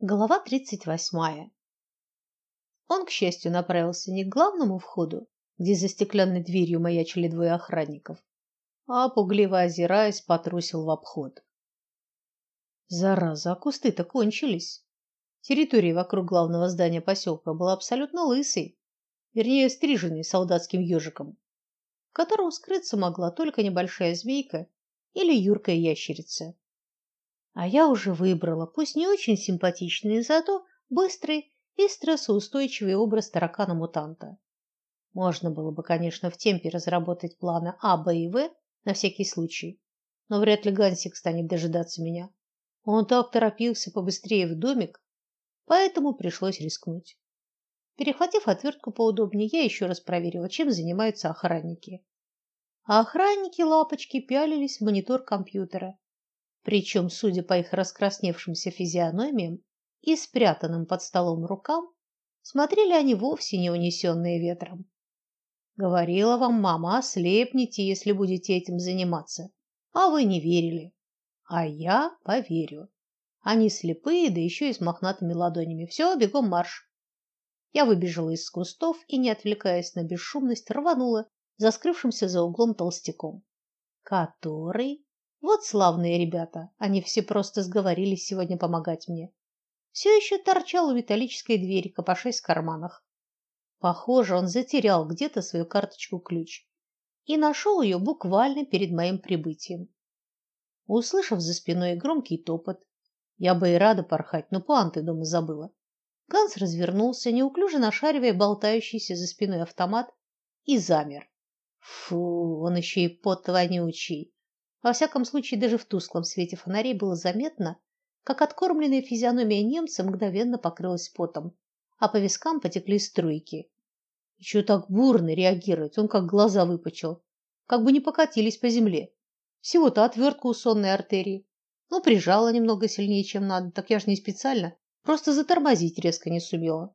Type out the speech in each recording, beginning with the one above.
Глава тридцать восьмая. Он, к счастью, направился не к главному входу, где за стеклянной дверью маячили двое охранников, а пугливо озираясь, потрусил в обход. Зараза, а кусты-то кончились. Территория вокруг главного здания поселка была абсолютно лысой, вернее, стриженной солдатским ежиком, в котором скрыться могла только небольшая змейка или юркая ящерица. А я уже выбрала, пусть не очень симпатичный, зато быстрый и стрессоустойчивый образ таракана-мутанта. Можно было бы, конечно, в темпе разработать планы А, Б и В на всякий случай, но вряд ли Гансик станет дожидаться меня. Он так торопился побыстрее в домик, поэтому пришлось рискнуть. Перехватив отвертку поудобнее, я еще раз проверила, чем занимаются охранники. А охранники лапочки пялились в монитор компьютера причем, судя по их раскрасневшимся физиономиям и спрятанным под столом рукам, смотрели они вовсе не унесенные ветром. Говорила вам мама, ослепните, если будете этим заниматься. А вы не верили. А я поверю. Они слепые, да еще и с мохнатыми ладонями. Все, бегом марш. Я выбежала из кустов и, не отвлекаясь на бесшумность, рванула за скрывшимся за углом толстяком, который вот славные ребята, они все просто сговорились сегодня помогать мне. Все еще торчал у металлической двери, копошась в карманах. Похоже, он затерял где-то свою карточку-ключ и нашел ее буквально перед моим прибытием. Услышав за спиной громкий топот, я бы и рада порхать, но пуанты дома забыла. Ганс развернулся, неуклюже нашаривая болтающийся за спиной автомат, и замер. Фу, он еще и пот вонючий. Во всяком случае, даже в тусклом свете фонарей было заметно, как откормленная физиономия немца мгновенно покрылась потом, а по вискам потекли струйки. Еще так бурно реагирует, он как глаза выпучил, как бы не покатились по земле. Всего-то отвертка у сонной артерии. Ну, прижала немного сильнее, чем надо, так я ж не специально, просто затормозить резко не сумела.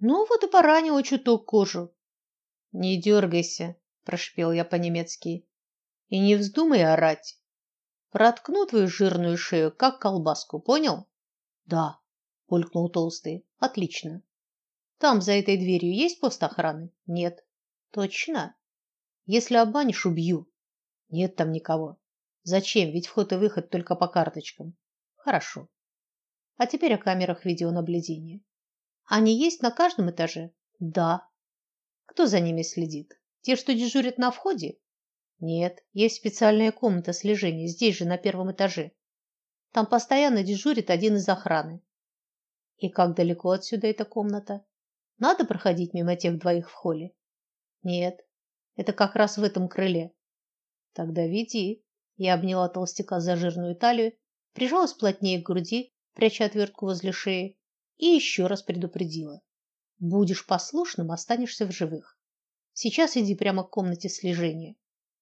Ну вот и поранила чуток кожу. Не дергайся, прошипел я по-немецки. И не вздумай орать. Проткну твою жирную шею, как колбаску, понял? Да, булькнул толстый. Отлично. Там за этой дверью есть пост охраны? Нет. Точно. Если обманешь, убью. Нет там никого. Зачем? Ведь вход и выход только по карточкам. Хорошо. А теперь о камерах видеонаблюдения. Они есть на каждом этаже? Да. Кто за ними следит? Те, что дежурят на входе нет, есть специальная комната слежения здесь же на первом этаже. Там постоянно дежурит один из охраны. И как далеко отсюда эта комната? Надо проходить мимо тех двоих в холле? Нет, это как раз в этом крыле. Тогда веди. Я обняла толстяка за жирную талию, прижалась плотнее к груди, пряча отвертку возле шеи, и еще раз предупредила: будешь послушным, останешься в живых. Сейчас иди прямо к комнате слежения.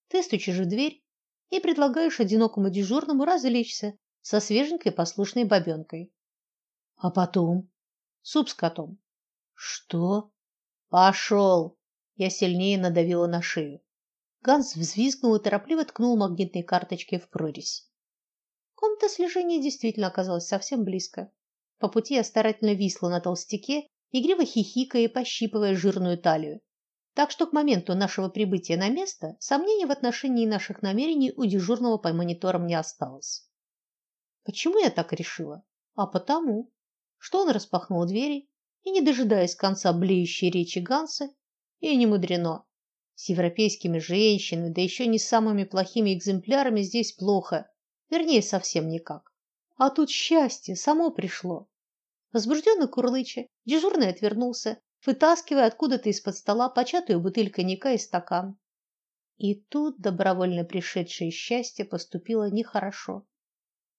Ты стучишь в дверь и предлагаешь одинокому дежурному развлечься со свеженькой послушной бабенкой. А потом суп с котом. Что? Пошел! Я сильнее надавила на шею. Ганс взвизгнул и торопливо ткнул магнитной карточкой в прорезь. Комната слежения действительно оказалась совсем близко. По пути я старательно висла на толстяке, игриво хихикая и пощипывая жирную талию. Так что к моменту нашего прибытия на место сомнений в отношении наших намерений у дежурного по мониторам не осталось. Почему я так решила? А потому, что он распахнул двери и, не дожидаясь конца блеющей речи Ганса, и не мудрено. С европейскими женщинами, да еще не самыми плохими экземплярами здесь плохо, вернее, совсем никак. А тут счастье само пришло. Возбужденно курлыча, дежурный отвернулся вытаскивая откуда-то из-под стола початую бутыль коньяка и стакан. И тут добровольно пришедшее счастье поступило нехорошо.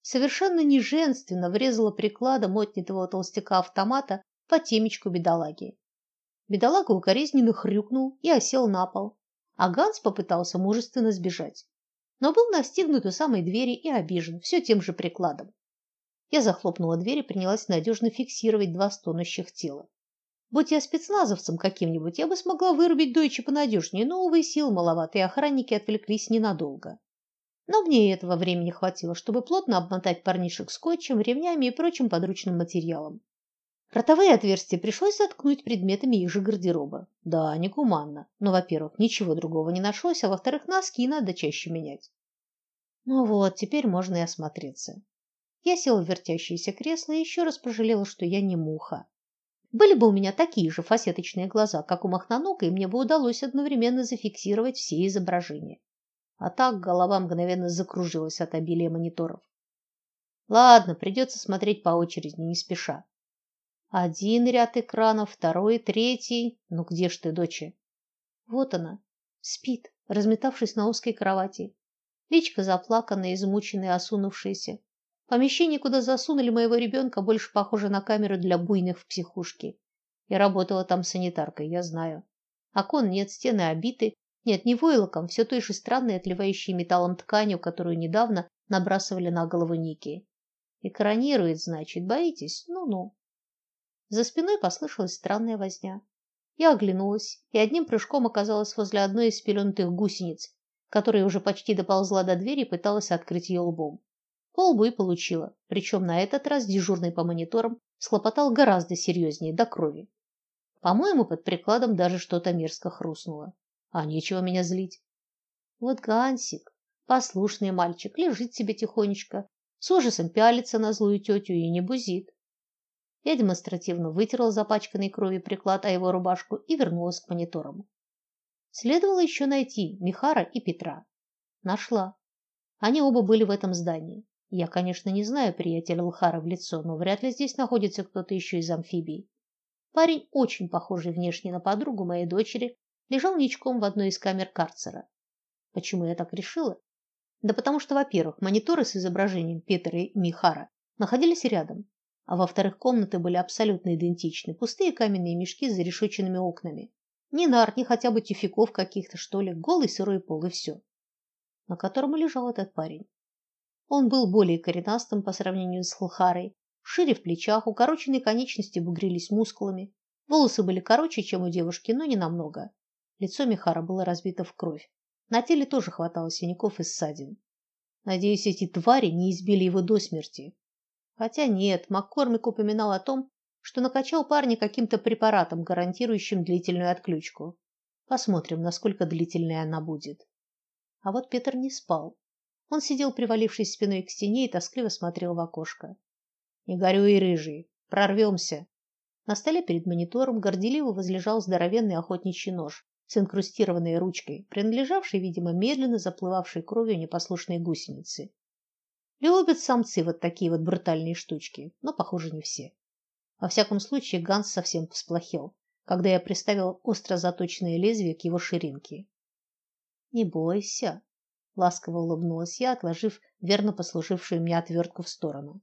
Совершенно неженственно врезала прикладом отнятого толстяка автомата по темечку бедолаги. Бедолага укоризненно хрюкнул и осел на пол, а Ганс попытался мужественно сбежать, но был настигнут у самой двери и обижен все тем же прикладом. Я захлопнула дверь и принялась надежно фиксировать два стонущих тела. Будь я спецназовцем каким-нибудь, я бы смогла вырубить Дойче понадежнее, но, увы, сил маловато, и охранники отвлеклись ненадолго. Но мне и этого времени хватило, чтобы плотно обмотать парнишек скотчем, ремнями и прочим подручным материалом. Ротовые отверстия пришлось заткнуть предметами их же гардероба. Да, негуманно, но, во-первых, ничего другого не нашлось, а во-вторых, носки надо чаще менять. Ну вот, теперь можно и осмотреться. Я села в вертящееся кресло и еще раз пожалела, что я не муха. Были бы у меня такие же фасеточные глаза, как у махнонока, и мне бы удалось одновременно зафиксировать все изображения. А так голова мгновенно закружилась от обилия мониторов. Ладно, придется смотреть по очереди, не спеша. Один ряд экранов, второй, третий. Ну где ж ты, доча? Вот она, спит, разметавшись на узкой кровати. Личка заплаканная, измученная, осунувшаяся. Помещение, куда засунули моего ребенка, больше похоже на камеру для буйных в психушке. Я работала там санитаркой, я знаю. Окон нет, стены обиты. Нет, не войлоком, все той же странной, отливающей металлом тканью, которую недавно набрасывали на голову Ники. Экранирует, значит, боитесь? Ну-ну. За спиной послышалась странная возня. Я оглянулась и одним прыжком оказалась возле одной из спеленутых гусениц, которая уже почти доползла до двери и пыталась открыть ее лбом. По лбу и получила, причем на этот раз дежурный по мониторам схлопотал гораздо серьезнее, до крови. По-моему, под прикладом даже что-то мерзко хрустнуло. А нечего меня злить. Вот Гансик, послушный мальчик, лежит себе тихонечко, с ужасом пялится на злую тетю и не бузит. Я демонстративно вытерла запачканный кровью приклад о его рубашку и вернулась к мониторам. Следовало еще найти Михара и Петра. Нашла. Они оба были в этом здании. Я, конечно, не знаю приятеля Лхара в лицо, но вряд ли здесь находится кто-то еще из амфибий. Парень, очень похожий внешне на подругу моей дочери, лежал ничком в одной из камер карцера. Почему я так решила? Да потому что, во-первых, мониторы с изображением Петра и Михара находились рядом, а во-вторых, комнаты были абсолютно идентичны, пустые каменные мешки с зарешеченными окнами. Ни нар, ни хотя бы тюфяков каких-то, что ли, голый сырой пол и все. На котором лежал этот парень. Он был более коренастым по сравнению с Хлхарой, шире в плечах, укороченные конечности бугрились мускулами, волосы были короче, чем у девушки, но не намного. Лицо Михара было разбито в кровь. На теле тоже хватало синяков и ссадин. Надеюсь, эти твари не избили его до смерти. Хотя нет, Маккормик упоминал о том, что накачал парня каким-то препаратом, гарантирующим длительную отключку. Посмотрим, насколько длительной она будет. А вот Петр не спал. Он сидел, привалившись спиной к стене, и тоскливо смотрел в окошко. Не горюй, рыжий, прорвемся. На столе перед монитором горделиво возлежал здоровенный охотничий нож с инкрустированной ручкой, принадлежавший, видимо, медленно заплывавшей кровью непослушной гусеницы. Любят самцы вот такие вот брутальные штучки, но, похоже, не все. Во всяком случае, Ганс совсем всплохел, когда я приставил остро заточенное лезвие к его ширинке. Не бойся, ласково улыбнулась я, отложив верно послужившую мне отвертку в сторону.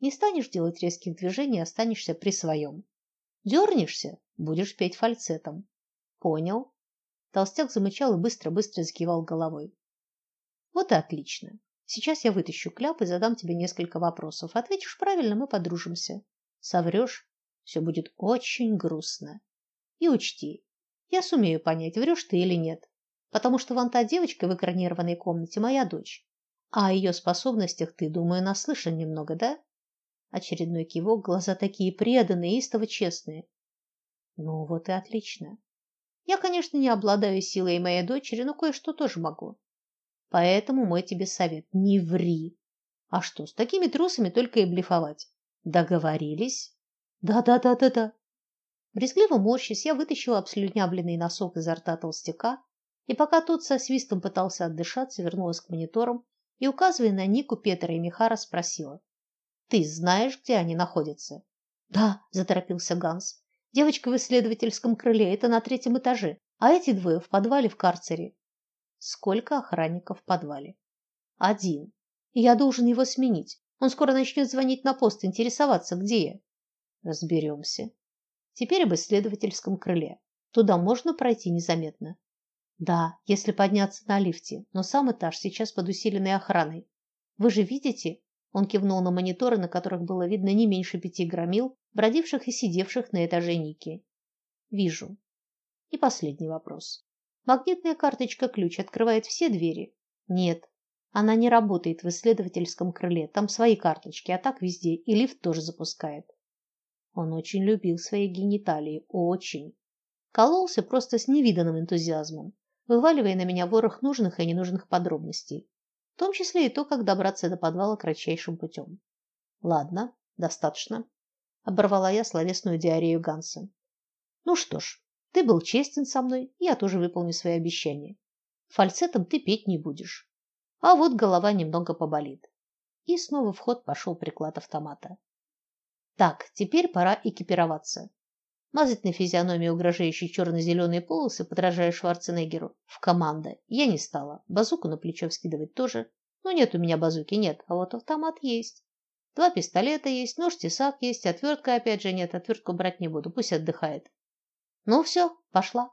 Не станешь делать резких движений, останешься при своем. Дернешься – будешь петь фальцетом. Понял? Толстяк замычал и быстро-быстро закивал головой. Вот и отлично. Сейчас я вытащу кляп и задам тебе несколько вопросов. Ответишь правильно, мы подружимся. Соврешь, все будет очень грустно. И учти, я сумею понять, врешь ты или нет, потому что вон та девочка в экранированной комнате моя дочь. А о ее способностях ты, думаю, наслышан немного, да? Очередной кивок, глаза такие преданные, истово честные. Ну вот и отлично. Я, конечно, не обладаю силой моей дочери, но кое-что тоже могу. Поэтому мой тебе совет: не ври. А что, с такими трусами только и блефовать. Договорились? Да-да-да-да-да. Брезгливо морщась, я вытащила обслюнявленный носок изо рта толстяка, и пока тот со свистом пытался отдышаться, вернулась к мониторам и, указывая на Нику, Петра и Михара, спросила: "Ты знаешь, где они находятся?" "Да", заторопился Ганс. "Девочка в исследовательском крыле, это на третьем этаже, а эти двое в подвале в карцере". "Сколько охранников в подвале?" "Один. Я должен его сменить. Он скоро начнет звонить на пост, интересоваться, где я. Разберемся. Теперь об исследовательском крыле. Туда можно пройти незаметно. Да, если подняться на лифте, но сам этаж сейчас под усиленной охраной. Вы же видите? Он кивнул на мониторы, на которых было видно не меньше пяти громил, бродивших и сидевших на этаже Ники. Вижу. И последний вопрос. Магнитная карточка-ключ открывает все двери? Нет. Она не работает в исследовательском крыле, там свои карточки, а так везде, и лифт тоже запускает. Он очень любил свои гениталии, очень. Кололся просто с невиданным энтузиазмом, вываливая на меня ворох нужных и ненужных подробностей, в том числе и то, как добраться до подвала кратчайшим путем. Ладно, достаточно, оборвала я словесную диарею Ганса. Ну что ж, ты был честен со мной, я тоже выполню свои обещания. Фальцетом ты петь не будешь. А вот голова немного поболит. И снова в ход пошел приклад автомата. Так, теперь пора экипироваться. Мазать на физиономии угрожающие черно-зеленые полосы, подражая Шварценеггеру, в команда я не стала. Базуку на плечо вскидывать тоже. Ну нет у меня базуки, нет, а вот автомат есть. Два пистолета есть, нож-тесак есть, отвертка опять же нет, отвертку брать не буду, пусть отдыхает. Ну все, пошла.